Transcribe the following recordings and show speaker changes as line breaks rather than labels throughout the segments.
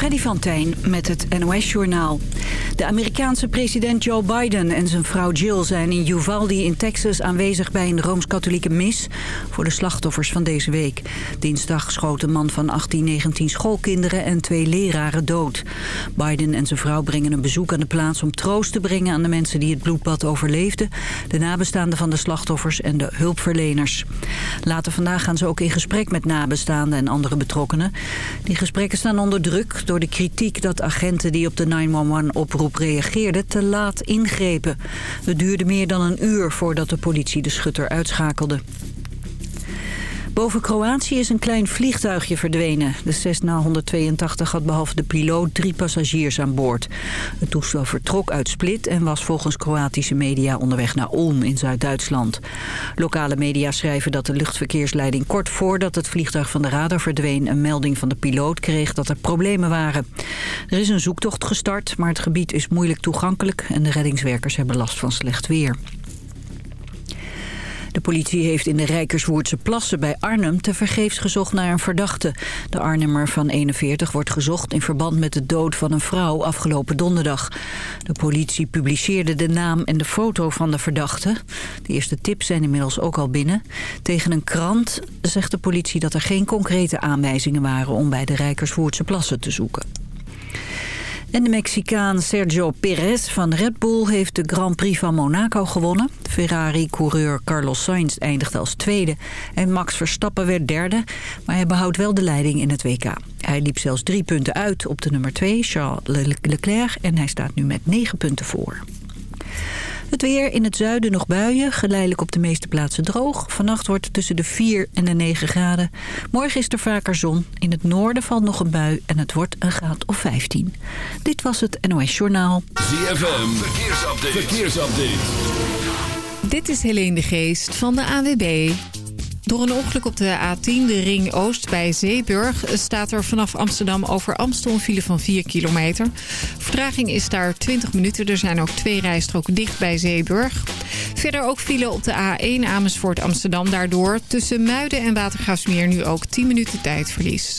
Freddy van Tijn met het NOS-journaal. De Amerikaanse president Joe Biden en zijn vrouw Jill zijn in Uvalde in Texas aanwezig bij een Rooms-Katholieke mis voor de slachtoffers van deze week. Dinsdag schoot een man van 18, 19 schoolkinderen en twee leraren dood. Biden en zijn vrouw brengen een bezoek aan de plaats om troost te brengen aan de mensen die het bloedbad overleefden, de nabestaanden van de slachtoffers en de hulpverleners. Later vandaag gaan ze ook in gesprek met nabestaanden en andere betrokkenen. Die gesprekken staan onder druk door de kritiek dat agenten die op de 911-oproep reageerden te laat ingrepen. Het duurde meer dan een uur voordat de politie de schutter uitschakelde. Boven Kroatië is een klein vliegtuigje verdwenen. De Cessna 182 had behalve de piloot drie passagiers aan boord. Het toestel vertrok uit Split en was volgens Kroatische media onderweg naar Ulm in Zuid-Duitsland. Lokale media schrijven dat de luchtverkeersleiding kort voordat het vliegtuig van de radar verdween... een melding van de piloot kreeg dat er problemen waren. Er is een zoektocht gestart, maar het gebied is moeilijk toegankelijk... en de reddingswerkers hebben last van slecht weer. De politie heeft in de Rijkerswoerdse plassen bij Arnhem tevergeefs gezocht naar een verdachte. De Arnhemmer van 41 wordt gezocht in verband met de dood van een vrouw afgelopen donderdag. De politie publiceerde de naam en de foto van de verdachte. De eerste tips zijn inmiddels ook al binnen. Tegen een krant zegt de politie dat er geen concrete aanwijzingen waren om bij de Rijkerswoerdse plassen te zoeken. En de Mexicaan Sergio Perez van Red Bull heeft de Grand Prix van Monaco gewonnen. Ferrari-coureur Carlos Sainz eindigde als tweede en Max Verstappen werd derde. Maar hij behoudt wel de leiding in het WK. Hij liep zelfs drie punten uit op de nummer twee, Charles Leclerc, en hij staat nu met negen punten voor. Het weer in het zuiden nog buien, geleidelijk op de meeste plaatsen droog. Vannacht wordt het tussen de 4 en de 9 graden. Morgen is er vaker zon. In het noorden valt nog een bui en het wordt een graad of 15. Dit was het NOS Journaal.
ZFM, verkeersupdate. verkeersupdate.
Dit is Helene de Geest van de AWB. Door een ongeluk op de A10, de Ring Oost bij Zeeburg... staat er vanaf Amsterdam over Amstel een file van 4 kilometer. Vertraging is daar 20 minuten. Er zijn ook twee rijstroken dicht bij Zeeburg. Verder ook file op de A1 Amersfoort Amsterdam. Daardoor tussen Muiden en Watergraafsmeer nu ook 10 minuten tijdverlies.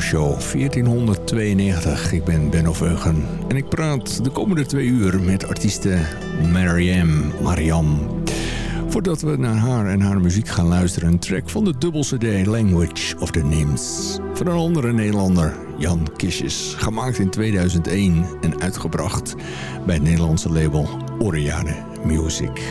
Show 1492. Ik ben Benno Veugen en ik praat de komende twee uur met artieste Mariam Mariam. Voordat we naar haar en haar muziek gaan luisteren... een track van de dubbel CD Language of the Nymphs. Van een andere Nederlander, Jan Kisjes. Gemaakt in 2001 en uitgebracht bij het Nederlandse label Oriane Music.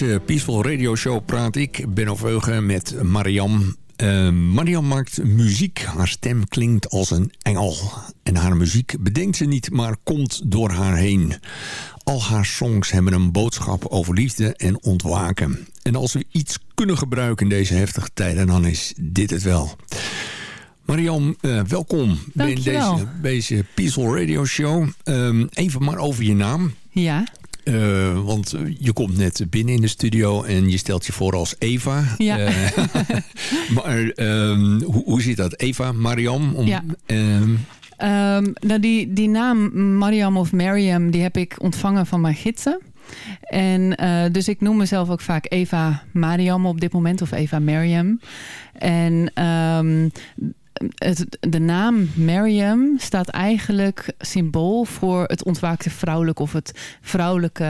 Deze Peaceful Radio Show praat ik, Ben Veugen, met Mariam. Uh, Mariam maakt muziek. Haar stem klinkt als een engel. En haar muziek bedenkt ze niet, maar komt door haar heen. Al haar songs hebben een boodschap over liefde en ontwaken. En als we iets kunnen gebruiken in deze heftige tijden, dan is dit het wel. Mariam, uh, welkom
bij
deze, deze Peaceful Radio Show. Um, even maar over je naam.
Ja.
Uh, want je komt net binnen in de studio en je stelt je voor als Eva.
Ja. Uh,
maar um, hoe, hoe zit dat? Eva, Mariam?
Om, ja. Um, nou die, die naam Mariam of Mariam, die heb ik ontvangen van mijn gidsen. En uh, dus ik noem mezelf ook vaak Eva Mariam op dit moment of Eva Mariam. En um, het, de naam Mariam staat eigenlijk symbool voor het ontwaakte vrouwelijk of het vrouwelijke,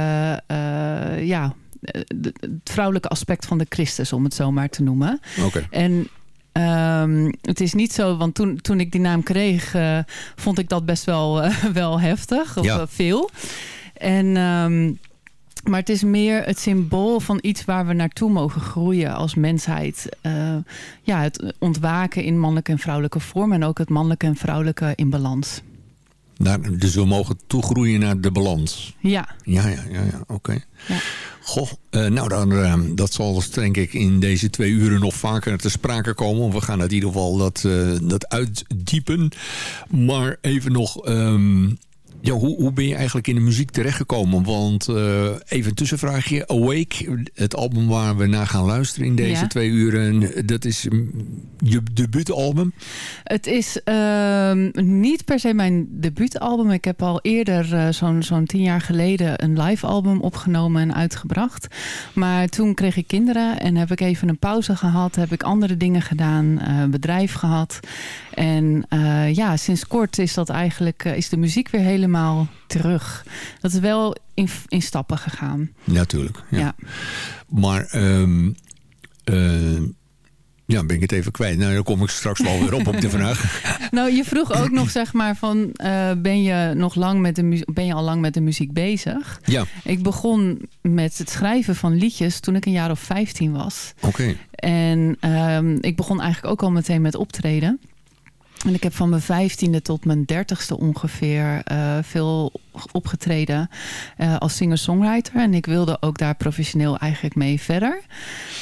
uh, ja, het vrouwelijke aspect van de Christus, om het zo maar te noemen.
Okay.
En um, het is niet zo, want toen, toen ik die naam kreeg, uh, vond ik dat best wel, uh, wel heftig of
ja.
veel. En um, maar het is meer het symbool van iets waar we naartoe mogen groeien als mensheid. Uh, ja, het ontwaken in mannelijke en vrouwelijke vorm. En ook het mannelijke en vrouwelijke in balans.
Daar, dus we mogen toegroeien naar de balans.
Ja.
Ja, ja, ja, ja oké. Okay.
Ja.
Goh, uh, nou dan, uh, dat zal denk ik in deze twee uren nog vaker te sprake komen. We gaan in ieder geval dat, uh, dat uitdiepen. Maar even nog... Um, ja, hoe, hoe ben je eigenlijk in de muziek terechtgekomen? Want uh, even een tussenvraagje. Awake, het album waar we naar gaan luisteren in deze
Ja.
twee uren. Dat is mm, je debuutalbum?
Het is ehm, niet per se mijn debuutalbum. Ik heb al eerder, eh, zo'n zo'n tien jaar geleden, een live album opgenomen en uitgebracht. Maar toen kreeg ik kinderen en heb ik even een pauze gehad. Heb ik andere dingen gedaan, eh, bedrijf gehad. En ja, sinds kort is dat eigenlijk, is de muziek weer helemaal terug. Dat is wel in, in stappen gegaan.
Natuurlijk. Ja.
Ja.
Maar um, uh, ja, ben ik het even kwijt. Nou, dan kom ik straks wel weer op op de vraag.
Nou, je vroeg ook nog zeg maar van, uh, ben je nog lang met de muziek, ben je al lang met de muziek bezig?
Ja,
Ik begon met het schrijven van liedjes toen ik een jaar of 15 was.
oké.
En ehm, ik begon eigenlijk ook al meteen met optreden. En ik heb van mijn vijftiende tot mijn dertigste ongeveer eh, veel opgetreden eh, als singer-songwriter. En ik wilde ook daar professioneel eigenlijk mee verder.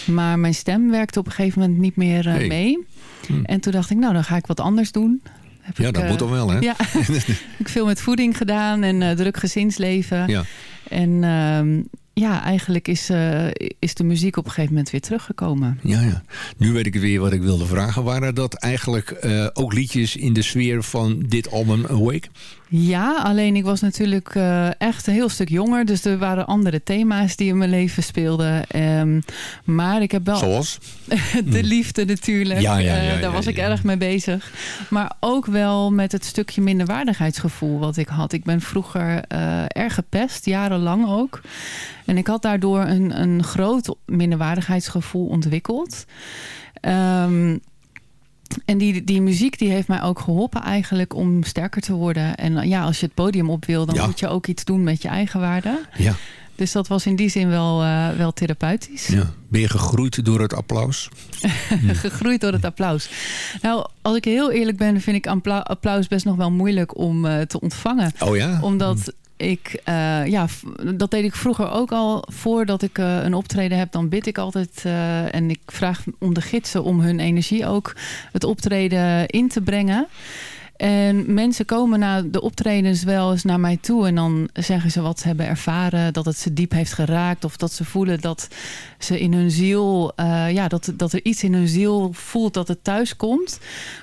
Maar mijn stem werkte op een gegeven moment niet meer eh, mee.
Hm.
En toen dacht ik, nou dan ga ik wat anders doen. Heb
Ja,
ik,
dat moet toch wel, hè?
Ja, ik heb veel met voeding gedaan en druk gezinsleven.
Ja.
En ehm, ja, eigenlijk is, eh, is de muziek op een gegeven moment weer teruggekomen.
Ja, ja. Nu weet ik weer wat ik wilde vragen. Waren dat eigenlijk eh, ook liedjes in de sfeer van dit album Awake?
Ja, alleen ik was natuurlijk eh, echt een heel stuk jonger. Dus er waren andere thema's die in mijn leven speelden. Ehm, maar ik heb wel
Zoals?
de liefde natuurlijk.
Ja, ja, ja,
Eh, daar was ik erg mee bezig. Maar ook wel met het stukje minderwaardigheidsgevoel wat ik had. Ik ben vroeger eh, erg gepest, jarenlang ook. En ik had daardoor een, een groot minderwaardigheidsgevoel ontwikkeld. Ehm, en die, die muziek die heeft mij ook geholpen eigenlijk om sterker te worden. En ja, als je het podium op wil, dan
Ja.
moet je ook iets doen met je eigen waarde.
Ja,
Dus dat was in die zin wel, eh, wel therapeutisch.
ja. Ben je gegroeid door het applaus?
Gegroeid door het applaus. Nou, als ik heel eerlijk ben, vind ik appla- applaus best nog wel moeilijk om eh, te ontvangen.
Oh ja?
Omdat ik, eh, ja, dat deed ik vroeger ook al. Voordat ik eh, een optreden heb, dan bid ik altijd. eh, en ik vraag om de gidsen om hun energie ook het optreden in te brengen. En mensen komen na de optredens wel eens naar mij toe. En dan zeggen ze wat ze hebben ervaren. Dat het ze diep heeft geraakt. Of dat ze voelen dat ze in hun ziel... ja, dat, dat er iets in hun ziel voelt dat het thuis komt.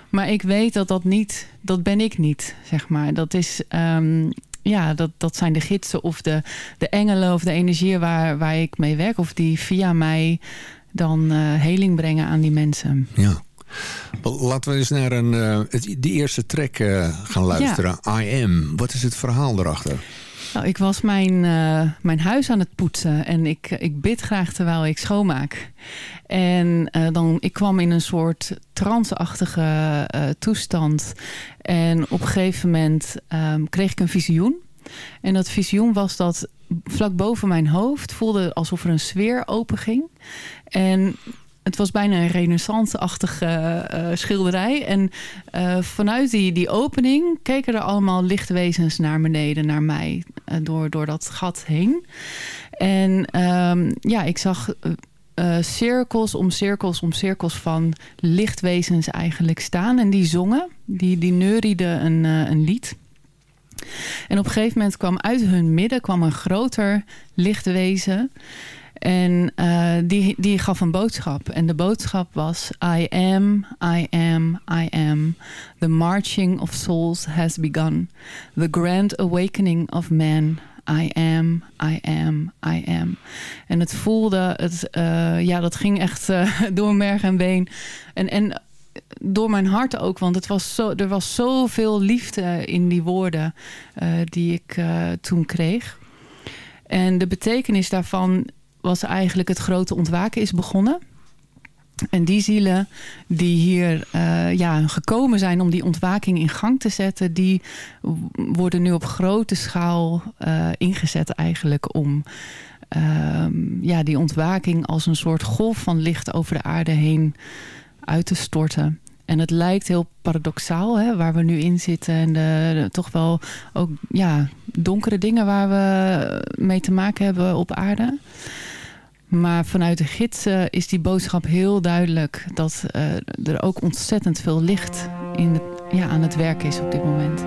Maar ik weet dat dat niet... Dat ben ik niet, zeg maar. Dat is... ehm, ja, dat, dat zijn de gidsen of de, de engelen of de energieën waar, waar ik mee werk. Of die via mij dan eh, heling brengen aan die mensen.
Ja. Laten we eens naar een, het, die eerste track eh, gaan luisteren. I Am. Wat is het verhaal erachter?
Nou, ik was mijn, eh, mijn huis aan het poetsen en ik, ik bid graag terwijl ik schoonmaak. En eh, dan, ik kwam in een soort tranceachtige eh, toestand. En op een gegeven moment ehm, kreeg ik een visioen. En dat visioen was dat vlak boven mijn hoofd voelde alsof er een sfeer openging. En het was bijna een renaissance-achtige uh, schilderij. En uh, vanuit die, die opening keken er allemaal lichtwezens naar beneden, naar mij, uh, door, door dat gat heen. En um, ja, ik zag cirkels om cirkels om cirkels van lichtwezens eigenlijk staan. En die zongen, die, die neurieden een, een lied. En op een gegeven moment kwam uit hun midden kwam een groter lichtwezen. En uh, die, die gaf een boodschap. En de boodschap was... I am, I am, I am. The marching of souls has begun. The grand awakening of man. I am, I am, I am. En het voelde... Het, uh, ja, dat ging echt uh, door merg en been. En, en door mijn hart ook. Want het was zo, er was zoveel liefde in die woorden... die ik toen kreeg. En de betekenis daarvan was eigenlijk het grote ontwaken is begonnen. En die zielen die hier uh, ja, gekomen zijn om die ontwaking in gang te zetten... die worden nu op grote schaal uh, ingezet eigenlijk om uh, ja, die ontwaking als een soort golf van licht over de aarde heen uit te storten. En het lijkt heel paradoxaal hè, waar we nu in zitten. En de, de, toch wel ook ja, donkere dingen waar we mee te maken hebben op aarde. Maar vanuit de gidsen is die boodschap heel duidelijk... dat uh, er ook ontzettend veel licht in ja, aan het werk is op dit moment.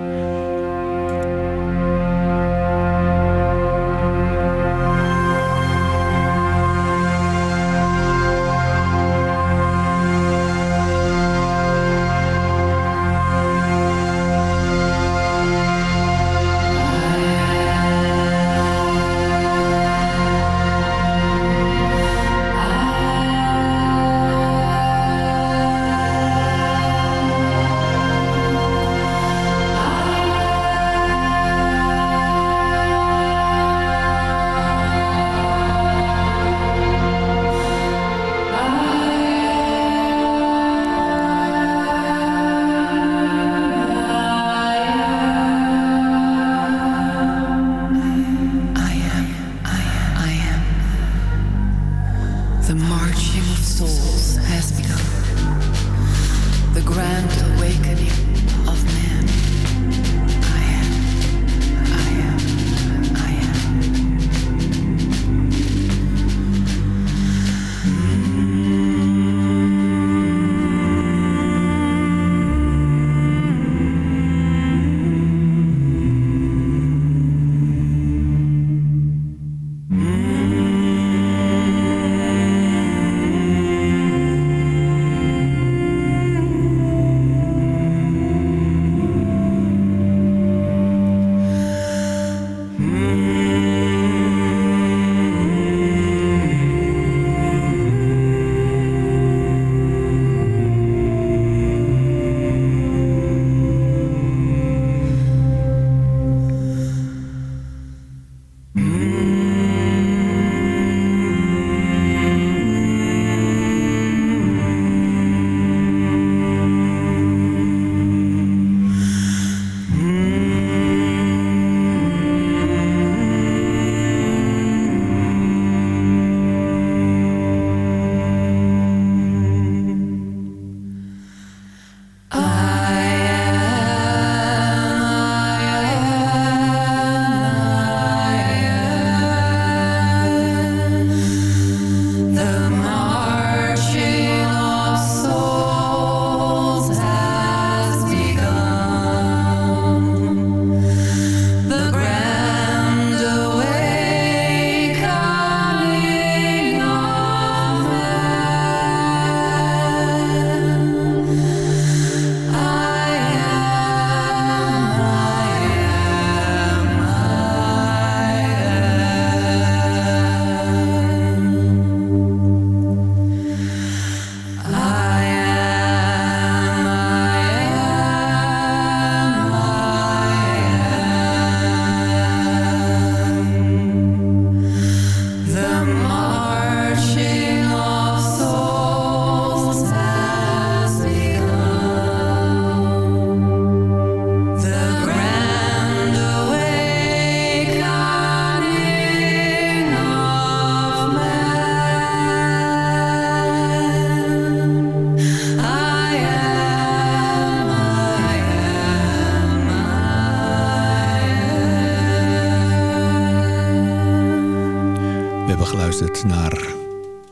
Geluisterd naar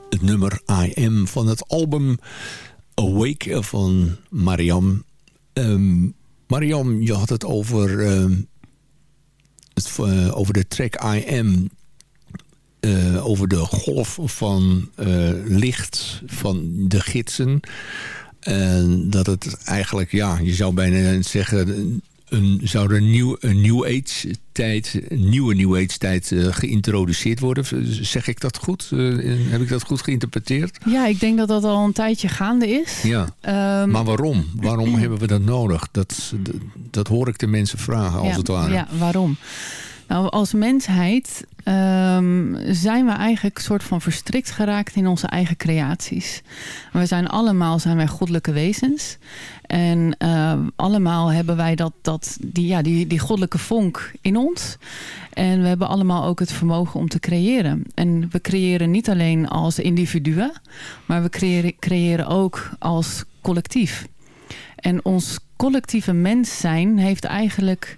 het nummer I Am van het album Awake van Mariam. Um, Mariam, je had het over, uh, het, uh, over de track I Am. Uh, over de golf van uh, licht van de gidsen. En dat het eigenlijk, ja, je zou bijna zeggen een, zou er een, nieuw, een New Age tijd, een nieuwe New Age tijd uh, geïntroduceerd worden? Zeg ik dat goed? Uh, heb ik dat goed geïnterpreteerd?
Ja, ik denk dat dat al een tijdje gaande is.
Ja. Um, maar waarom? Waarom hebben we dat nodig? Dat, dat, dat, hoor ik de mensen vragen, als
ja,
het ware.
Ja, waarom? Nou, als mensheid um, zijn we eigenlijk soort van verstrikt geraakt in onze eigen creaties. We zijn allemaal zijn wij goddelijke wezens. En uh, allemaal hebben wij dat, dat, die, ja, die, die goddelijke vonk in ons. En we hebben allemaal ook het vermogen om te creëren. En we creëren niet alleen als individuen, maar we creëren, creëren ook als collectief. En ons collectieve mens zijn heeft eigenlijk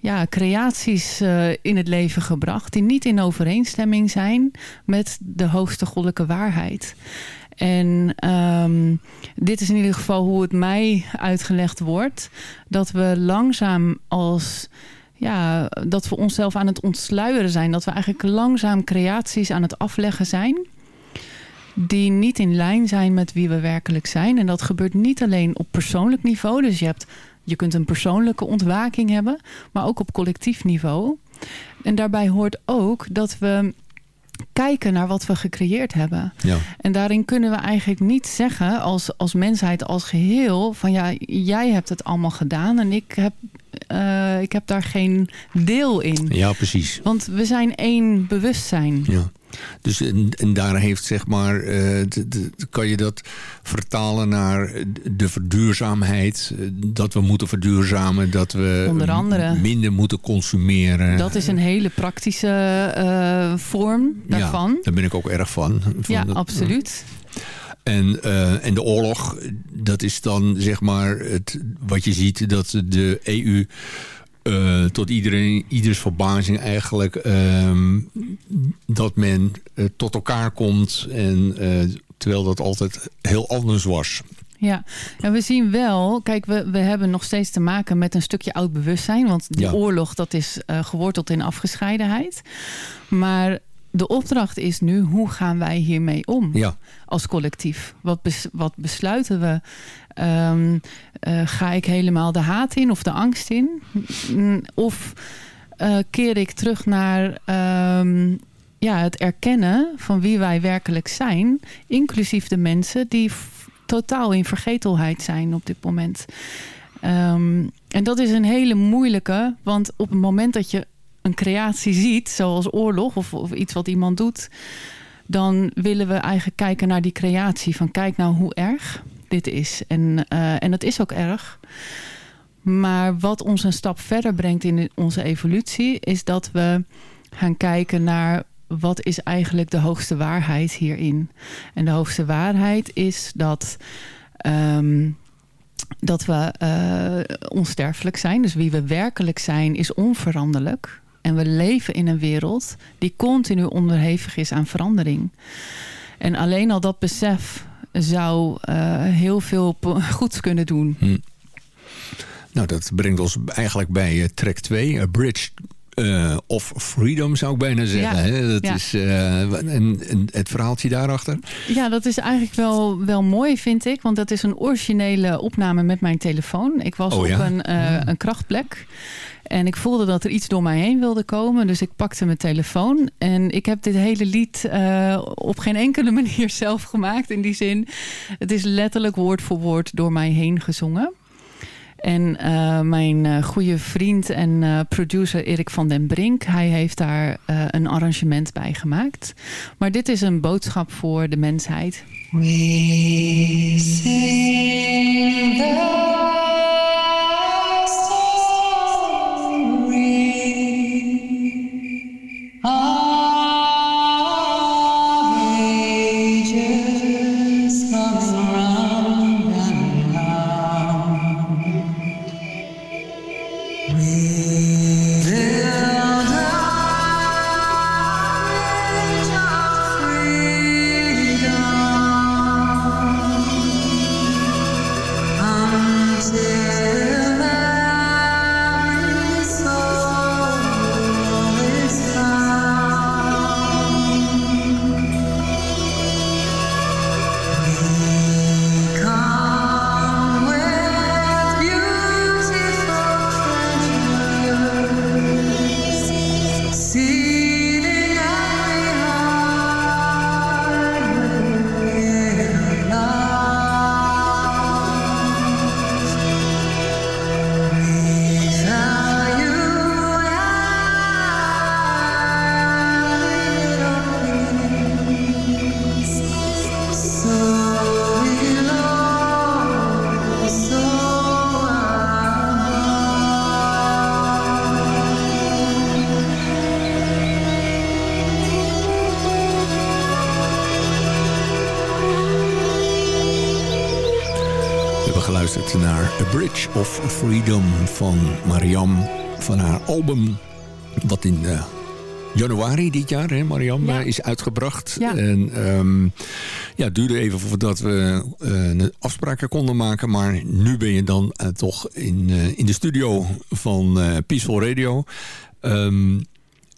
ja, creaties uh, in het leven gebracht... die niet in overeenstemming zijn met de hoogste goddelijke waarheid. En um, dit is in ieder geval hoe het mij uitgelegd wordt. Dat we langzaam als... Ja, dat we onszelf aan het ontsluieren zijn. Dat we eigenlijk langzaam creaties aan het afleggen zijn die niet in lijn zijn met wie we werkelijk zijn. En dat gebeurt niet alleen op persoonlijk niveau. Dus je, hebt, je kunt een persoonlijke ontwaking hebben, maar ook op collectief niveau. En daarbij hoort ook dat we kijken naar wat we gecreëerd hebben. Ja. En daarin kunnen we eigenlijk niet zeggen als, als mensheid als geheel... van ja, jij hebt het allemaal gedaan en ik heb, uh, ik heb daar geen deel in.
Ja, precies.
Want we zijn één bewustzijn.
Ja. Dus en, en, daar heeft zeg maar, uh, de, de, kan je dat vertalen naar de verduurzaamheid. Dat we moeten verduurzamen, dat we
Onder andere,
minder moeten consumeren.
Dat is een hele praktische uh, vorm daarvan.
Ja, daar ben ik ook erg van. van
ja, absoluut.
En, uh, en de oorlog, dat is dan zeg maar het, wat je ziet dat de EU uh, tot iedereen, ieders verbazing eigenlijk uh, dat men uh, tot elkaar komt. En, terwijl dat altijd heel anders was.
Ja, en we zien wel, kijk, we, we hebben nog steeds te maken met een stukje oud bewustzijn. Want die ja. oorlog, dat is geworteld in afgescheidenheid. Maar de opdracht is nu, hoe gaan wij hiermee om
ja.
als collectief? Wat, bes, wat besluiten we? Um, uh, ga ik helemaal de haat in of de angst in? Of uh, keer ik terug naar um, ja, het erkennen van wie wij werkelijk zijn, inclusief de mensen die totaal in vergetelheid zijn op dit moment. Um, en dat is een hele moeilijke, want op het moment dat je een creatie ziet, zoals oorlog of, of iets wat iemand doet, dan willen we eigenlijk kijken naar die creatie. Van kijk nou hoe erg dit is. En, uh, en dat is ook erg. Maar wat ons een stap verder brengt in onze evolutie... is dat we gaan kijken naar wat is eigenlijk de hoogste waarheid hierin. En de hoogste waarheid is dat... Um, dat we uh, onsterfelijk zijn. Dus wie we werkelijk zijn is onveranderlijk. En we leven in een wereld die continu onderhevig is aan verandering. En alleen al dat besef zou uh, heel veel goeds kunnen doen.
Hm. Nou, dat brengt ons eigenlijk bij uh, track 2, A Bridge uh, of Freedom zou ik bijna zeggen. Ja, hè? Dat
ja.
is, uh, en, en, het verhaaltje daarachter?
Ja, dat is eigenlijk wel, wel mooi vind ik. Want dat is een originele opname met mijn telefoon. Ik was
oh,
op een, uh, een krachtplek. En ik voelde dat er iets door mij heen wilde komen. Dus ik pakte mijn telefoon. En ik heb dit hele lied uh, op geen enkele manier zelf gemaakt. In die zin, het is letterlijk woord voor woord door mij heen gezongen. En uh, mijn uh, goede vriend en producer Erik van den Brink... hij heeft daar een arrangement bij gemaakt. Maar dit is een boodschap voor de mensheid. We
Bridge of Freedom van Mariam. Van haar album wat in uh, januari dit jaar, hè, Mariam, ja. is uitgebracht.
Ja.
En um, ja, het duurde even voordat we uh, afspraken konden maken. Maar nu ben je dan uh, toch in, in de studio van Peaceful Radio. Um,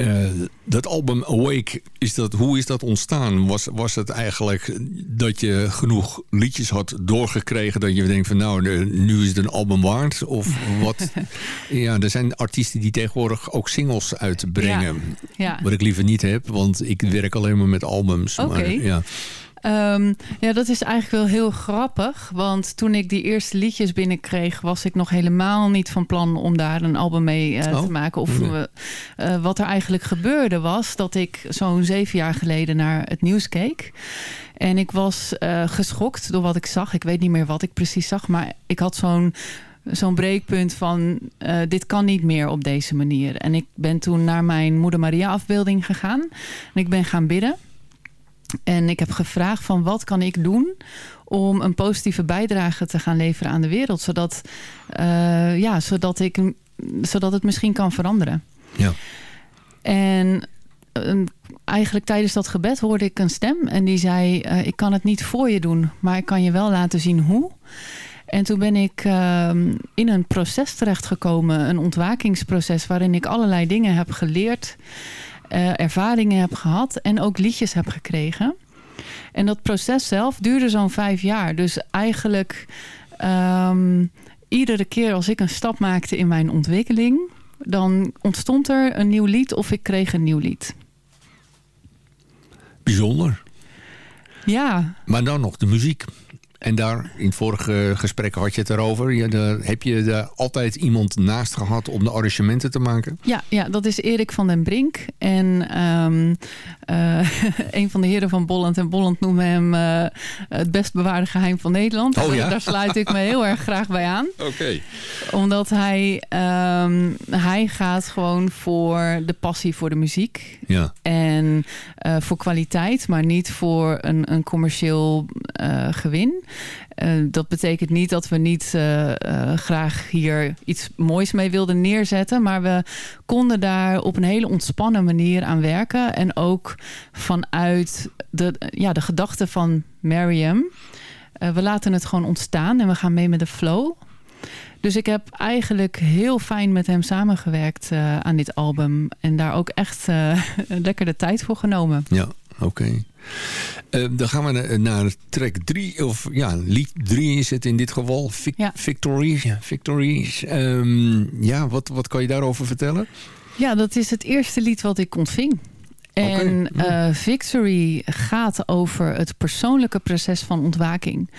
uh, dat album Awake, is dat, hoe is dat ontstaan? Was, was het eigenlijk dat je genoeg liedjes had doorgekregen... dat je denkt van nou, nu is het een album waard? Of wat? ja, er zijn artiesten die tegenwoordig ook singles uitbrengen.
Ja. Ja.
Wat ik liever niet heb, want ik werk alleen maar met albums.
Oké.
Ja.
Um, ja, dat is eigenlijk wel heel grappig. Want toen ik die eerste liedjes binnenkreeg... was ik nog helemaal niet van plan om daar een album mee uh,
Oh,
te maken. Of
nee.
uh, wat er eigenlijk gebeurde was... dat ik zo'n zeven jaar geleden naar het nieuws keek. En ik was uh, geschokt door wat ik zag. Ik weet niet meer wat ik precies zag. Maar ik had zo'n zo'n breekpunt van uh, dit kan niet meer op deze manier. En ik ben toen naar mijn Moeder Maria afbeelding gegaan. En ik ben gaan bidden. En ik heb gevraagd van wat kan ik doen om een positieve bijdrage te gaan leveren aan de wereld. Zodat, uh, ja, zodat, ik, zodat het misschien kan veranderen.
Ja.
En uh, eigenlijk tijdens dat gebed hoorde ik een stem. En die zei, uh, ik kan het niet voor je doen, maar ik kan je wel laten zien hoe. En toen ben ik uh, in een proces terechtgekomen. Een ontwakingsproces waarin ik allerlei dingen heb geleerd. Uh, ervaringen heb gehad en ook liedjes heb gekregen. En dat proces zelf duurde zo'n vijf jaar. Dus eigenlijk um, iedere keer als ik een stap maakte in mijn ontwikkeling... dan ontstond er een nieuw lied of ik kreeg een nieuw lied.
Bijzonder.
Ja.
Maar dan nog de muziek. En daar, in het vorige gesprek had je het erover. Heb je daar altijd iemand naast gehad om de arrangementen te maken?
Ja, ja dat is Erik van den Brink. En um, uh, een van de heren van Bolland. En Bolland noemen hem uh, het best bewaarde geheim van Nederland.
Oh, ja?
Daar sluit ik me heel erg graag bij aan.
Oké. Okay.
Omdat hij, um, hij gaat gewoon voor de passie voor de muziek.
Ja.
En uh, voor kwaliteit, maar niet voor een, een commercieel gewin. Uh, dat betekent niet dat we niet uh, uh, graag hier iets moois mee wilden neerzetten. Maar we konden daar op een hele ontspannen manier aan werken. En ook vanuit de, ja, de gedachte van Mariam. we laten het gewoon ontstaan en we gaan mee met de flow. Dus ik heb eigenlijk heel fijn met hem samengewerkt aan dit album. En daar ook echt lekker de tijd voor genomen.
Ja, oké. Uh, dan gaan we naar track 3, of ja, lied 3 is het in dit geval. Vic
ja.
Victory. Victory. Um, ja, wat, wat kan je daarover vertellen?
Ja, dat is het eerste lied wat ik ontving. En okay. uh, Victory gaat over het persoonlijke proces van ontwaking.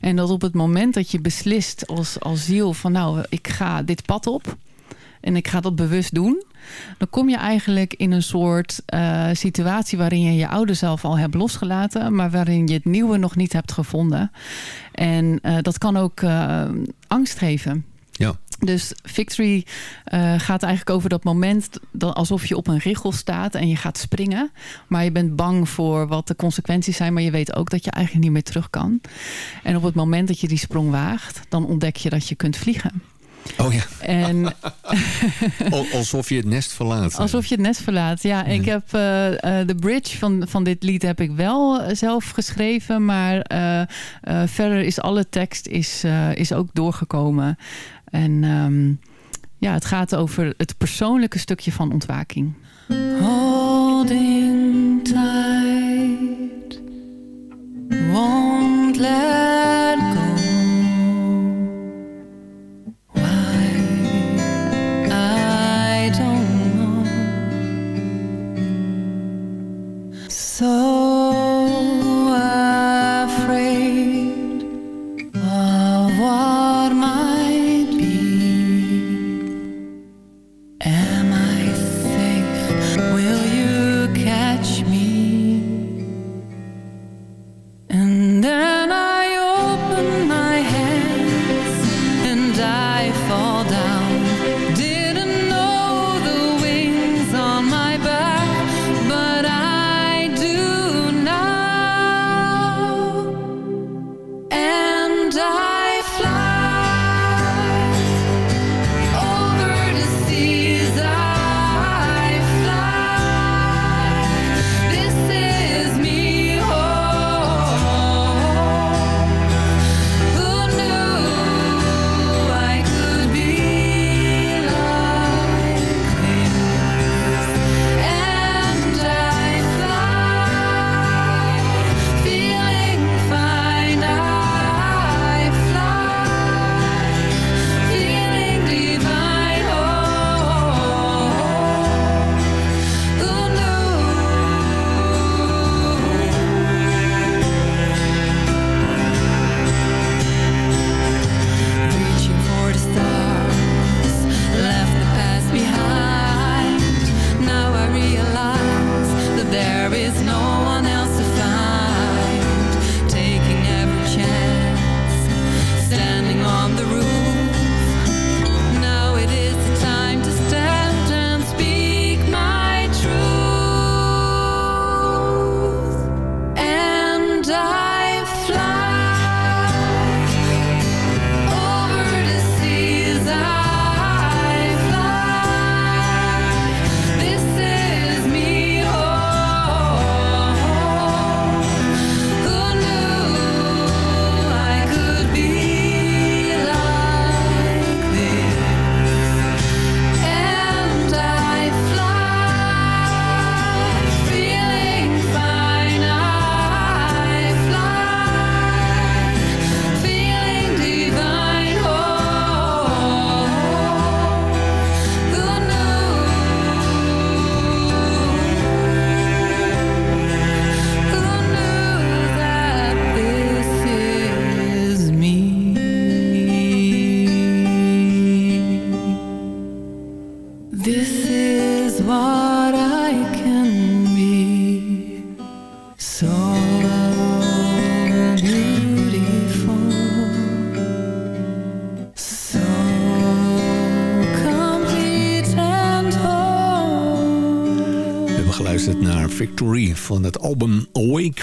En dat op het moment dat je beslist als, als ziel van nou, ik ga dit pad op. En ik ga dat bewust doen dan kom je eigenlijk in een soort uh, situatie waarin je je oude zelf al hebt losgelaten, maar waarin je het nieuwe nog niet hebt gevonden. En uh, dat kan ook uh, angst geven.
Ja.
Dus Victory uh, gaat eigenlijk over dat moment dat alsof je op een richel staat en je gaat springen. Maar je bent bang voor wat de consequenties zijn, maar je weet ook dat je eigenlijk niet meer terug kan. En op het moment dat je die sprong waagt, dan ontdek je dat je kunt vliegen.
Oh ja.
En
alsof je het nest verlaat.
Alsof je het nest verlaat, ja. Ik heb uh, uh, de bridge van, van dit lied heb ik wel zelf geschreven. Maar uh, verder is alle tekst is, is ook doorgekomen. En um, ja, het gaat over het persoonlijke stukje van ontwaking. Holding tight Won't let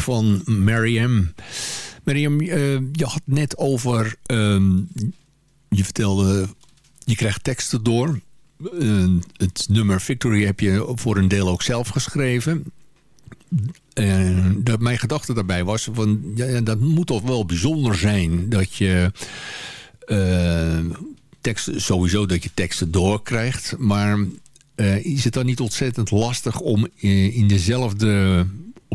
van Mariam. Mariam, eh, je had net over... ehm, je vertelde, je krijgt teksten door. Eh, het nummer Victory heb je voor een deel ook zelf geschreven. En dat mijn gedachte daarbij was... Van, ja, dat moet toch wel bijzonder zijn dat je... eh, teksten, sowieso dat je teksten doorkrijgt. Maar eh, is het dan niet ontzettend lastig om eh, in dezelfde,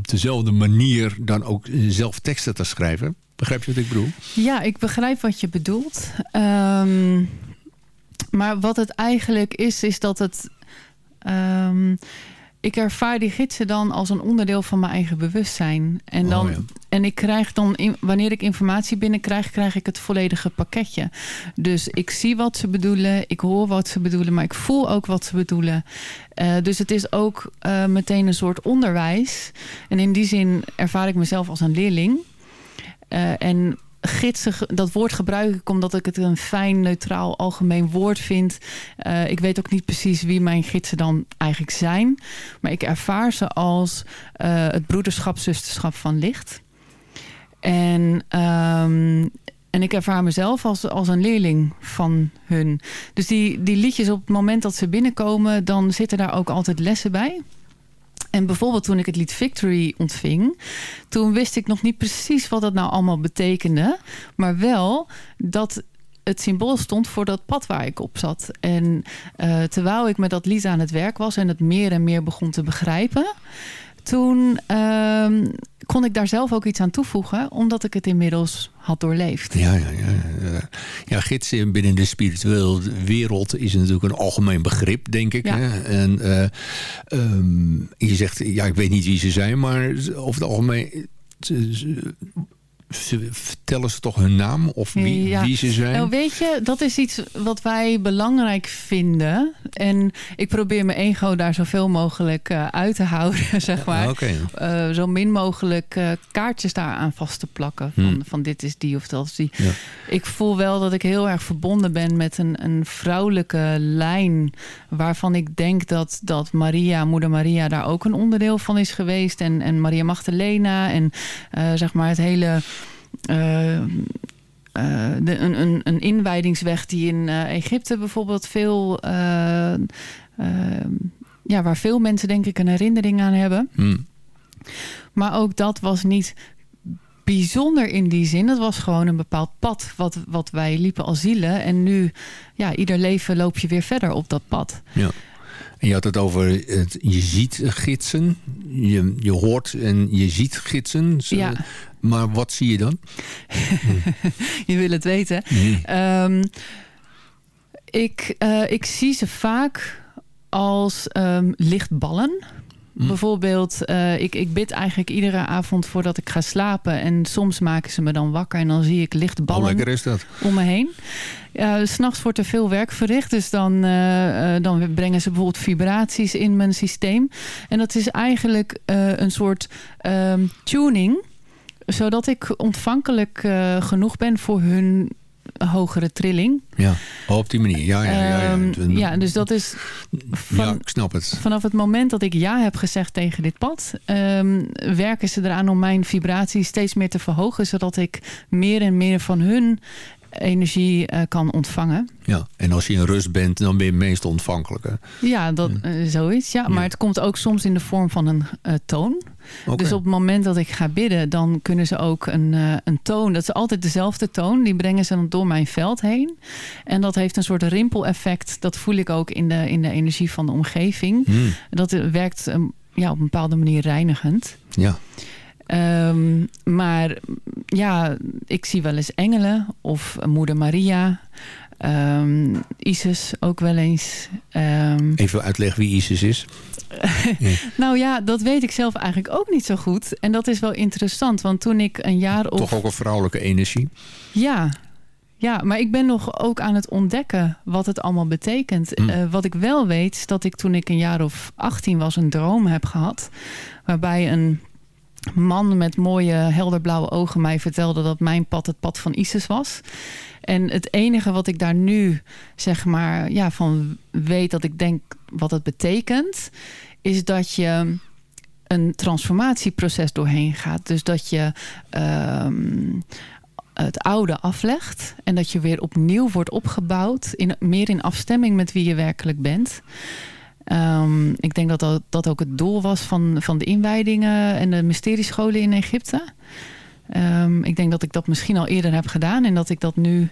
op dezelfde manier dan ook zelf teksten te schrijven? Begrijp je wat ik bedoel?
Ja, ik begrijp wat je bedoelt. Ehm, maar wat het eigenlijk is, is dat het... ehm, ik ervaar die gidsen dan als een onderdeel van mijn eigen bewustzijn. En, dan,
Oh, ja.
en ik krijg dan, in- wanneer ik informatie binnenkrijg, krijg ik het volledige pakketje. Dus ik zie wat ze bedoelen, ik hoor wat ze bedoelen, maar ik voel ook wat ze bedoelen. Eh, dus het is ook eh, meteen een soort onderwijs. En in die zin ervaar ik mezelf als een leerling. Eh, en gidsen, dat woord gebruik ik omdat ik het een fijn, neutraal, algemeen woord vind. Eh, ik weet ook niet precies wie mijn gidsen dan eigenlijk zijn. Maar ik ervaar ze als eh, het broederschap, zusterschap van licht. En, ehm, en ik ervaar mezelf als, als een leerling van hun. Dus die, die liedjes op het moment dat ze binnenkomen... dan zitten daar ook altijd lessen bij. En bijvoorbeeld toen ik het lied Victory ontving... toen wist ik nog niet precies wat dat nou allemaal betekende. Maar wel dat het symbool stond voor dat pad waar ik op zat. En eh, terwijl ik met dat lied aan het werk was... en het meer en meer begon te begrijpen... toen ehm, kon ik daar zelf ook iets aan toevoegen... omdat ik het inmiddels had doorleefd.
Ja, ja, ja. ja. gidsen binnen de spirituele wereld is natuurlijk een algemeen begrip, denk ik.
Ja.
Hè? En eh, ehm, je zegt, ja, ik weet niet wie ze zijn, maar over het algemeen... Ze, vertellen ze toch hun naam of wie,
Ja.
wie ze zijn?
Nou, weet je, dat is iets wat wij belangrijk vinden. En ik probeer mijn ego daar zoveel mogelijk eh, uit te houden, zeg maar.
Oké.
Eh, zo min mogelijk eh, kaartjes daaraan vast te plakken. Van,
Hmm.
van dit is die of dat is die.
Ja.
Ik voel wel dat ik heel erg verbonden ben met een, een vrouwelijke lijn. Waarvan ik denk dat, dat Maria, moeder Maria, daar ook een onderdeel van is geweest. En, en Maria Magdalena. En zeg maar het hele. Eh, eh, de, een, een, een inwijdingsweg die in eh, Egypte bijvoorbeeld veel. ja, waar veel mensen denk ik een herinnering aan hebben.
Hm.
Maar ook dat was niet bijzonder in die zin. Het was gewoon een bepaald pad wat, wat wij liepen als zielen. En nu, ja, ieder leven loop je weer verder op dat pad.
Ja. En je had het over het, je ziet gidsen, je, je hoort en je ziet gidsen.
Ja.
Maar wat zie je dan?
Je wil het weten. Ehm, ik, eh, ik zie ze vaak als ehm, lichtballen.
Hm.
Bijvoorbeeld, eh, ik, ik bid eigenlijk iedere avond voordat ik ga slapen. En soms maken ze me dan wakker en dan zie ik lichtballen.
is dat?
om me heen. S S'nachts wordt er veel werk verricht. Dus dan, eh, eh, dan brengen ze bijvoorbeeld vibraties in mijn systeem. En dat is eigenlijk een soort ehm, tuning. Zodat ik ontvankelijk genoeg ben voor hun hogere trilling.
Ja, op die manier. Ja, ja, ja. ja.
Ehm, ja, dus dat is van-
ja ik snap het.
vanaf het moment dat ik ja heb gezegd tegen dit pad... ehm, werken ze eraan om mijn vibratie steeds meer te verhogen... zodat ik meer en meer van hun energie eh, kan ontvangen.
Ja. En als je in rust bent, dan ben je meest ontvankelijk. hè?
Ja, dat, eh, zoiets. Ja.
Ja.
Maar het komt ook soms in de vorm van een eh, toon. Dus op het moment dat ik ga bidden, dan kunnen ze ook een, een toon. Dat is altijd dezelfde toon. Die brengen ze dan door mijn veld heen. En dat heeft een soort rimpeleffect. Dat voel ik ook in de, in de energie van de omgeving.
Hmm,
Dat werkt eh, ja, op een bepaalde manier reinigend.
ja.
Ehm, maar ja, ik zie wel eens engelen of moeder Maria. ehm, Isis ook wel eens. Ehm,
Even uitleggen wie ISIS is.
nou ja, dat weet ik zelf eigenlijk ook niet zo goed. En dat is wel interessant, want toen ik een jaar of...
Toch ook een vrouwelijke energie.
Ja, ja, maar ik ben nog ook aan het ontdekken wat het allemaal betekent.
Mm.
Eh, wat ik wel weet, is dat ik toen ik een jaar of 18 was, een droom heb gehad. Waarbij een man met mooie helderblauwe ogen mij vertelde dat mijn pad het pad van Isis was. En het enige wat ik daar nu zeg maar ja, van weet dat ik denk wat het betekent, is dat je een transformatieproces doorheen gaat. Dus dat je ehm, het oude aflegt en dat je weer opnieuw wordt opgebouwd, in, meer in afstemming met wie je werkelijk bent. Um, ik denk dat, dat dat ook het doel was van, van de inwijdingen en de mysteriescholen in Egypte. Um, ik denk dat ik dat misschien al eerder heb gedaan en dat ik dat nu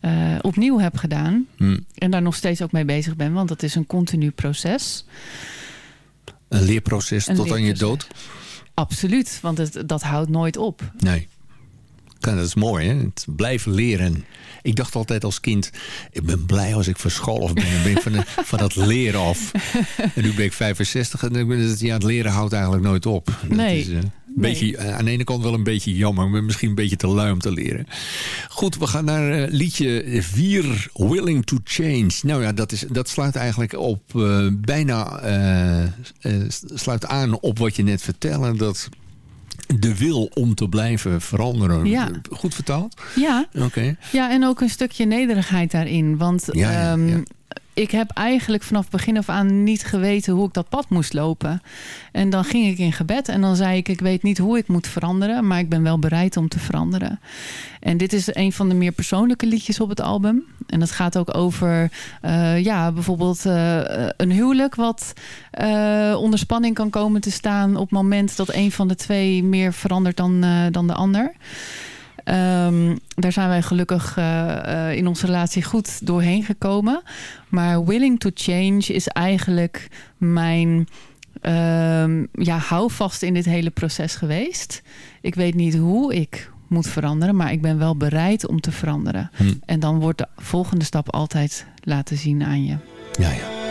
uh, opnieuw heb gedaan. Hmm. En daar nog steeds ook mee bezig ben, want het is een continu proces.
Een leerproces een tot leerproces. aan je dood?
Absoluut, want het, dat houdt nooit op.
Nee. Dat is mooi, hè? Het blijven leren. Ik dacht altijd als kind, ik ben blij als ik verscholf ben. Dan ben ik van, de, van dat leren af. En nu ben ik 65 en ik ben het, ja, het leren houdt eigenlijk nooit op. Dat
nee. Is, uh,
beetje, uh, aan de ene kant wel een beetje jammer, maar misschien een beetje te lui om te leren. Goed, we gaan naar uh, liedje 4, Willing to Change. Nou ja, dat, is, dat sluit eigenlijk op bijna sluit aan op wat je net vertelde. Dat de wil om te blijven veranderen.
Ja.
Goed vertaald?
Ja.
Oké.
Ja, en ook een stukje nederigheid daarin. Want
ja, ja,
um,
ja
ik heb eigenlijk vanaf begin af aan niet geweten hoe ik dat pad moest lopen. En dan ging ik in gebed en dan zei ik, ik weet niet hoe ik moet veranderen, maar ik ben wel bereid om te veranderen. En dit is een van de meer persoonlijke liedjes op het album. En dat gaat ook over, uh, ja, bijvoorbeeld uh, een huwelijk wat uh, onder spanning kan komen te staan op het moment dat een van de twee meer verandert dan, dan de ander. Um, daar zijn wij gelukkig uh, uh, in onze relatie goed doorheen gekomen. Maar willing to change is eigenlijk mijn um, ja, houvast in dit hele proces geweest. Ik weet niet hoe ik moet veranderen, maar ik ben wel bereid om te veranderen.
Hm.
En dan wordt de volgende stap altijd laten zien aan je.
Ja, ja.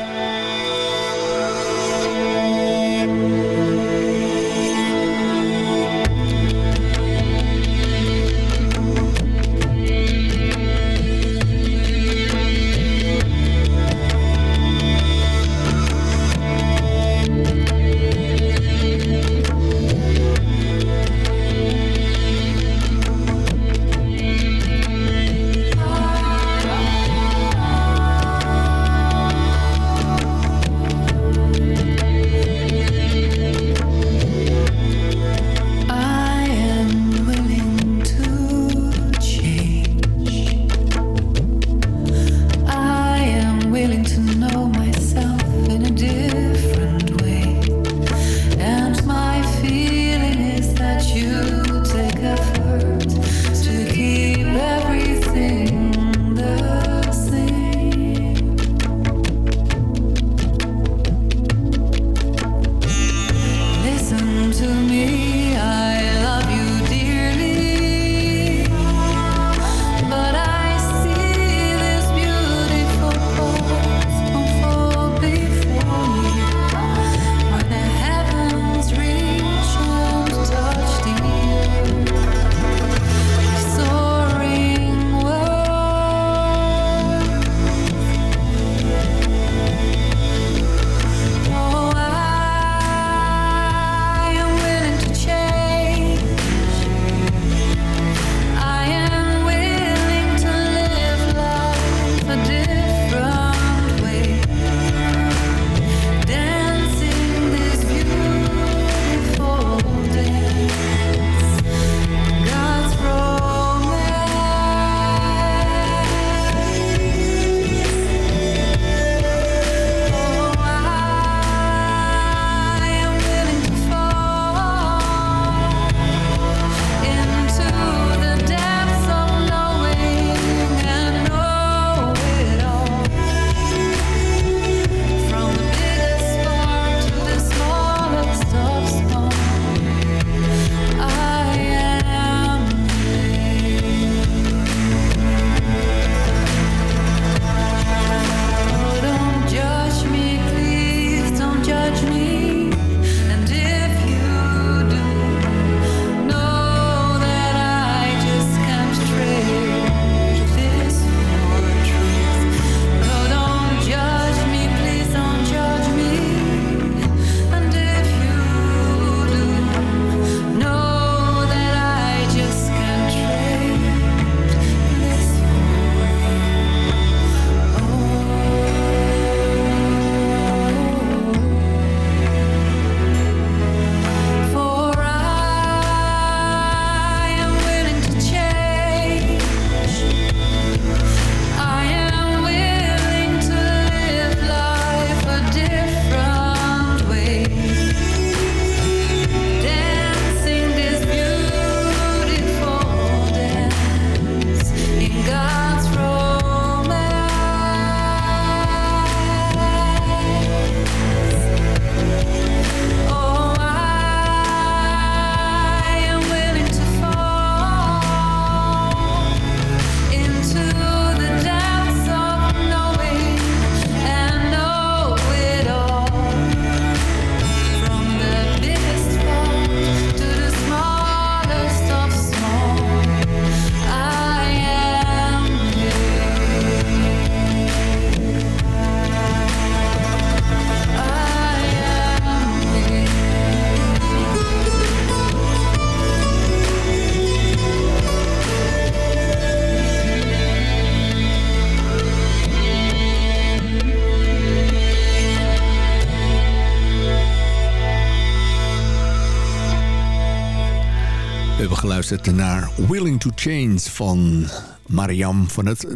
Geluisterd naar Willing to Change van Mariam van het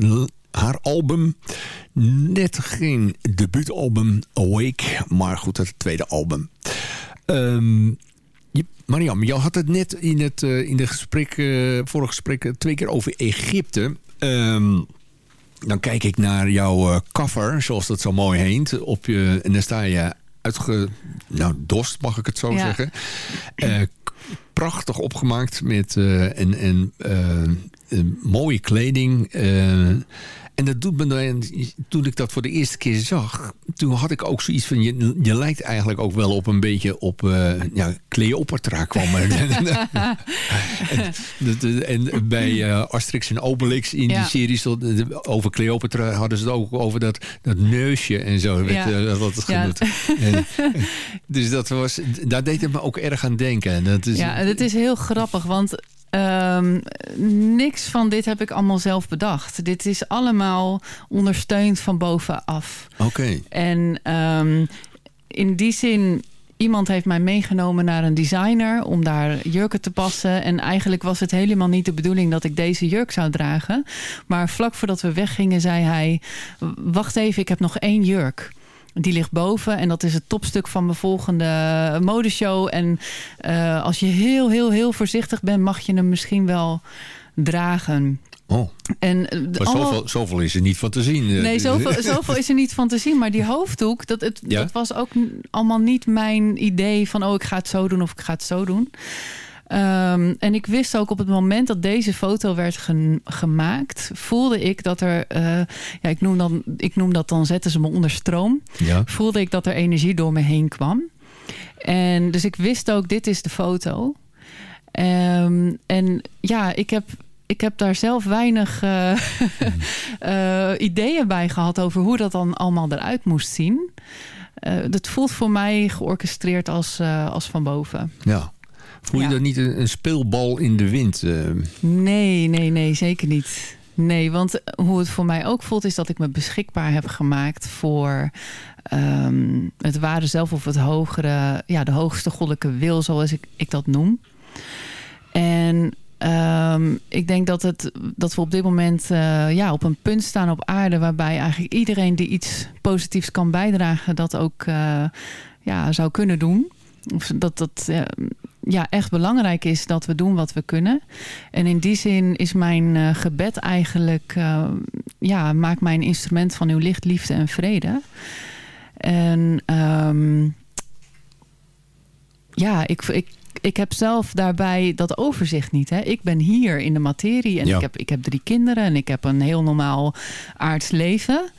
haar album. Net geen debuutalbum Awake, maar goed, het tweede album. Um, Mariam, jou had het net in het, uh, in de gesprek, uh, vorige gesprek uh, twee keer over Egypte. Um, dan kijk ik naar jouw cover, zoals dat zo mooi heet. Op je, en daar sta je uitge... Nou, mag ik het zo ja. zeggen. Prachtig opgemaakt met een, een, een mooie kleding. En dat doet me toen ik dat voor de eerste keer zag, toen had ik ook zoiets van, je, je lijkt eigenlijk ook wel op een beetje op uh, ja, Cleopatra kwam er. en, en, bij uh, Asterix en Obelix in die series over Cleopatra hadden ze het ook over dat, dat neusje en zo. Werd, ja. uh, wat het genoemd. en, dus dat was, daar deed het me ook erg aan denken. Dat is,
ja, het is heel grappig, want Um, niks van dit heb ik allemaal zelf bedacht. Dit is allemaal ondersteund van bovenaf.
Oké.
En um, in die zin iemand heeft mij meegenomen naar een designer om daar jurken te passen. En eigenlijk was het helemaal niet de bedoeling dat ik deze jurk zou dragen. Maar vlak voordat we weggingen zei hij, wacht even, ik heb nog één jurk. Die ligt boven en dat is het topstuk van mijn volgende modeshow. En uh, als je heel, heel, heel voorzichtig bent, mag je hem misschien wel dragen.
Oh. En, uh, maar zoveel, zoveel, is er niet van te zien.
Nee, zoveel, zoveel is er niet van te zien. Maar die hoofddoek, dat, het, ja? dat was ook allemaal niet mijn idee van... oh, ik ga het zo doen of ik ga het zo doen. Um, en ik wist ook op het moment dat deze foto werd gemaakt, voelde ik dat er, uh, ja, ik noem, dan, ik noem dat dan zetten ze me onder stroom.
Ja.
Voelde ik dat er energie door me heen kwam. En dus ik wist ook, dit is de foto. Um, en ja, ik heb, ik heb daar zelf weinig uh, uh, ideeën bij gehad over hoe dat dan allemaal eruit moest zien. Uh, dat voelt voor mij georchestreerd als, als van boven.
Ja. Voel je ja. dat niet een, een, speelbal in de wind? Uh...
Nee, nee, nee, zeker niet. Nee, want hoe het voor mij ook voelt is dat ik me beschikbaar heb gemaakt voor um, het waarde zelf of het hogere, ja, de hoogste goddelijke wil, zoals ik, ik dat noem. En um, ik denk dat, het, dat we op dit moment uh, ja, op een punt staan op aarde waarbij eigenlijk iedereen die iets positiefs kan bijdragen, dat ook uh, ja, zou kunnen doen. Dat dat uh, ja, echt belangrijk is dat we doen wat we kunnen. En in die zin is mijn uh, gebed eigenlijk... Uh, ja, maak mijn instrument van uw licht, liefde en vrede. En um, ja, ik, ik, ik heb zelf daarbij dat overzicht niet. Hè? Ik ben hier in de materie en ja. ik, heb, ik heb drie kinderen... en ik heb een heel normaal aards leven...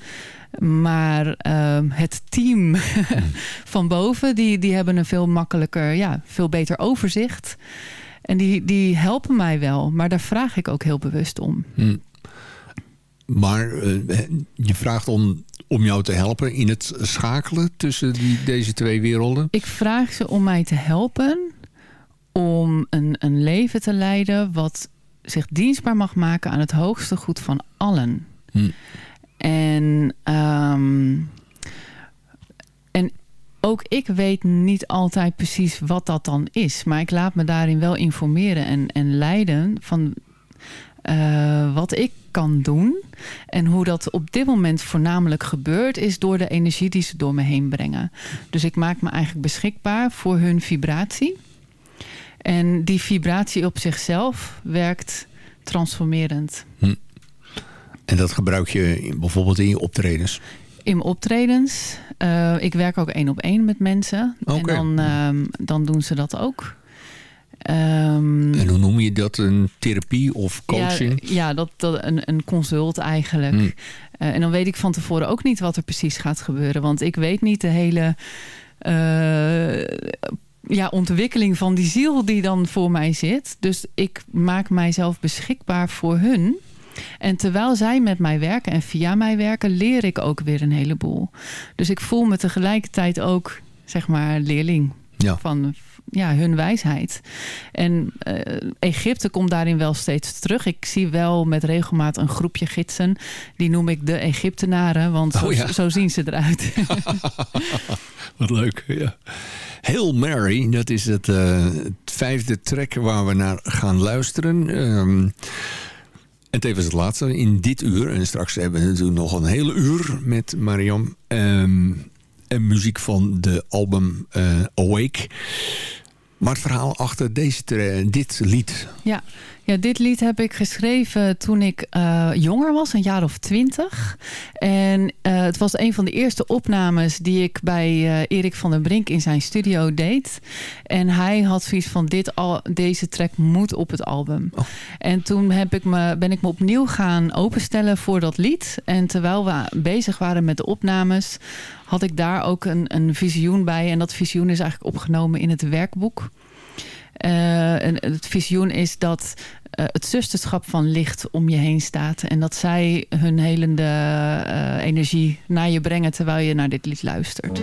Maar uh, het team van boven, die, die hebben een veel makkelijker, ja, veel beter overzicht. En die, die helpen mij wel, maar daar vraag ik ook heel bewust om.
Hmm. Maar uh, je vraagt om, om jou te helpen in het schakelen tussen die, deze twee werelden?
Ik vraag ze om mij te helpen om een, een leven te leiden wat zich dienstbaar mag maken aan het hoogste goed van allen.
Hmm.
En, um, en ook ik weet niet altijd precies wat dat dan is. Maar ik laat me daarin wel informeren en, en leiden van uh, wat ik kan doen. En hoe dat op dit moment voornamelijk gebeurt... is door de energie die ze door me heen brengen. Dus ik maak me eigenlijk beschikbaar voor hun vibratie. En die vibratie op zichzelf werkt transformerend.
Hm. En dat gebruik je bijvoorbeeld in je optredens?
In optredens. Uh, ik werk ook één op één met mensen.
Okay.
En dan, uh, dan doen ze dat ook.
Um, en hoe noem je dat? Een therapie of coaching?
Ja, ja dat, dat, een, een consult eigenlijk. Hmm. Uh, en dan weet ik van tevoren ook niet wat er precies gaat gebeuren. Want ik weet niet de hele ja, ontwikkeling van die ziel die dan voor mij zit. Dus ik maak mijzelf beschikbaar voor hun. En terwijl zij met mij werken en via mij werken, leer ik ook weer een heleboel. Dus ik voel me tegelijkertijd ook, zeg maar, leerling
ja.
van, ja, hun wijsheid. En Egypte komt daarin wel steeds terug. Ik zie wel met regelmaat een groepje gidsen. Die noem ik de Egyptenaren, want oh, zo, zo, zien ze eruit.
Wat leuk, ja. Hail Mary, dat is het, het vijfde track waar we naar gaan luisteren. Um, en tevens het laatste in dit uur. En straks hebben we natuurlijk nog een hele uur met Mariam. Um, en muziek van de album uh, Awake. Maar het verhaal achter deze, dit lied.
Ja, ja, dit lied heb ik geschreven toen ik uh, jonger was, een jaar of twintig. En uh, het was een van de eerste opnames die ik bij uh, Erik van der Brink in zijn studio deed. En hij had zoiets van, dit al, deze track moet op het album. Oh. En toen heb ik me, ben ik me opnieuw gaan openstellen voor dat lied. En terwijl we bezig waren met de opnames, had ik daar ook een, een visioen bij. En dat visioen is eigenlijk opgenomen in het werkboek. Uh, en het visioen is dat uh, het zusterschap van licht om je heen staat. En dat zij hun helende uh, energie naar je brengen terwijl je naar dit lied luistert.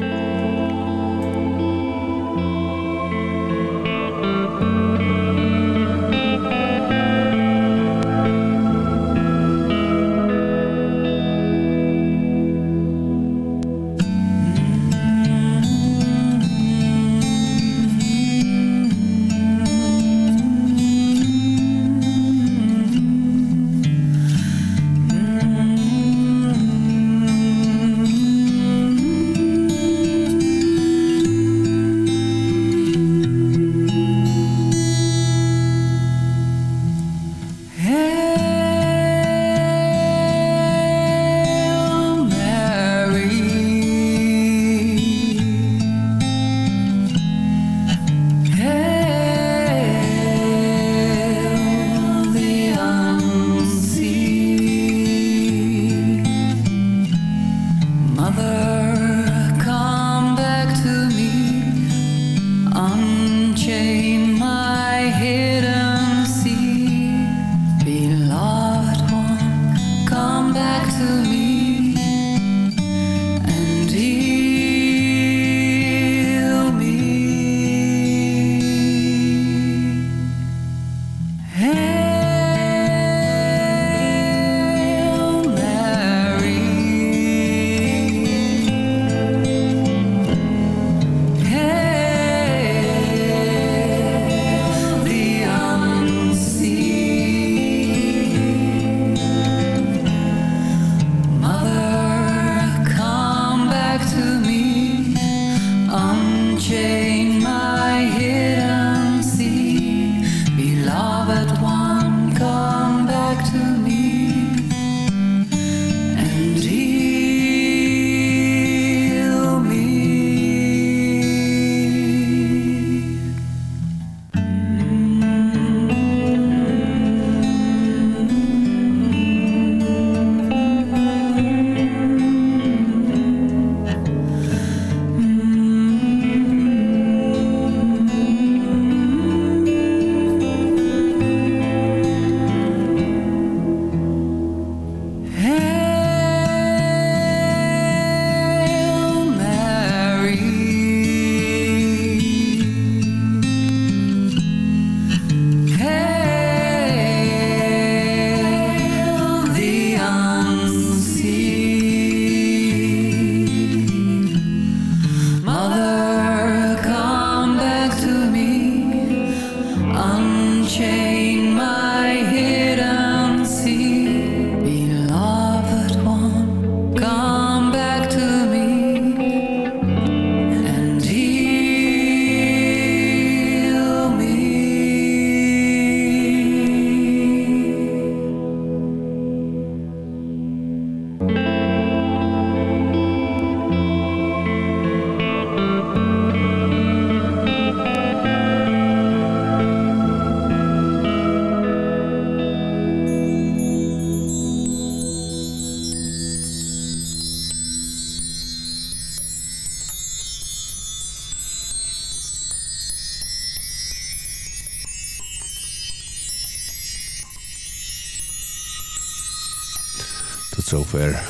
Zover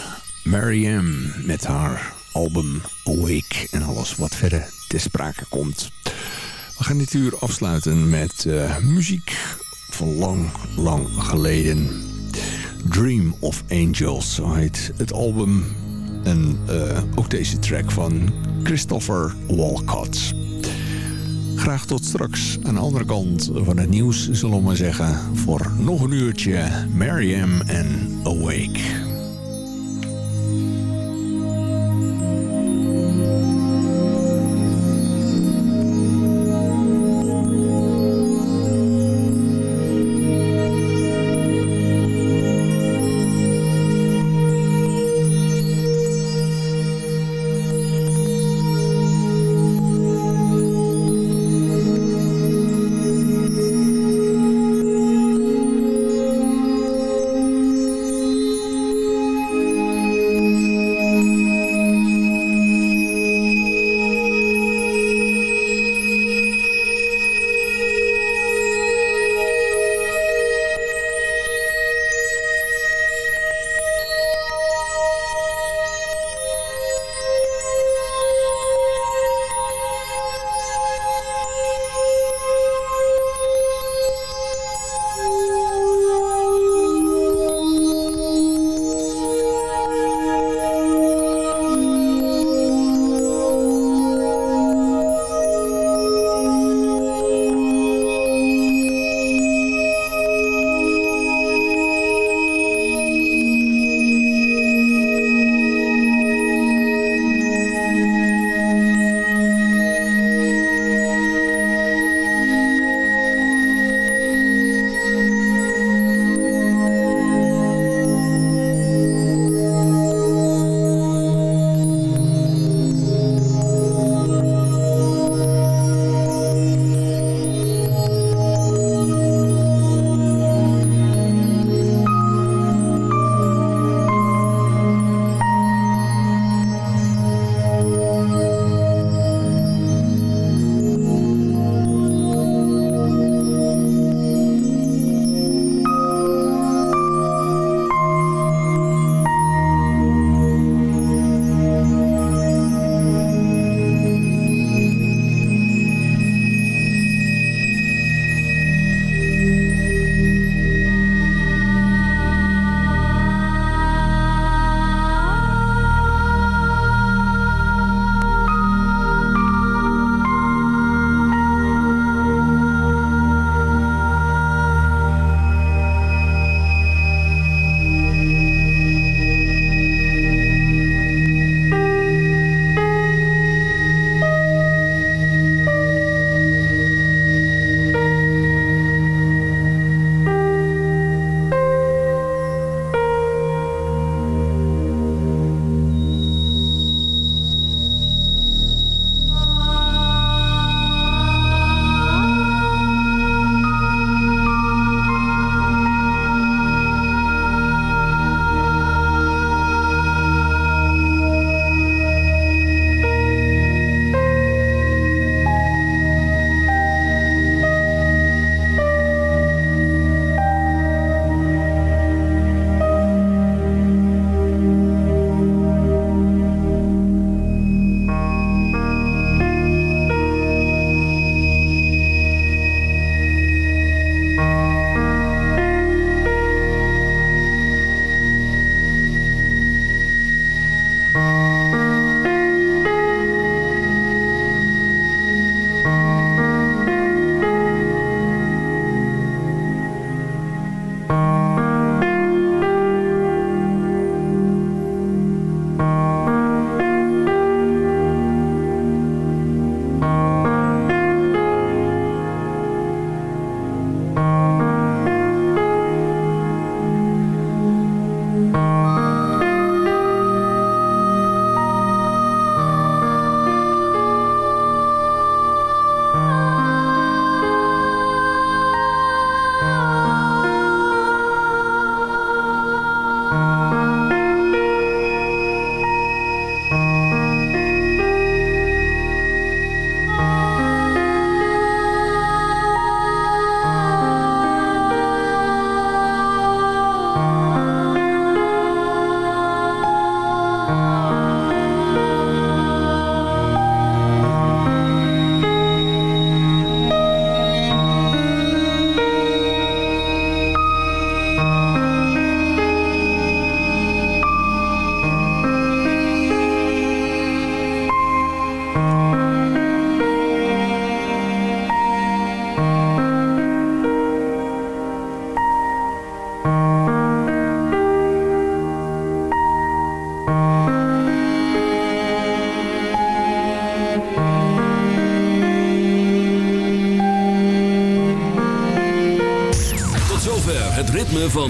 Mariam met haar album Awake en alles wat verder te sprake komt. We gaan dit uur afsluiten met uh, muziek van lang, lang geleden. Dream of Angels, zo heet het album. En uh, ook deze track van Christopher Walcott. Graag tot straks aan de andere kant van het nieuws, zullen we maar zeggen. Voor nog een uurtje Mariam en Awake.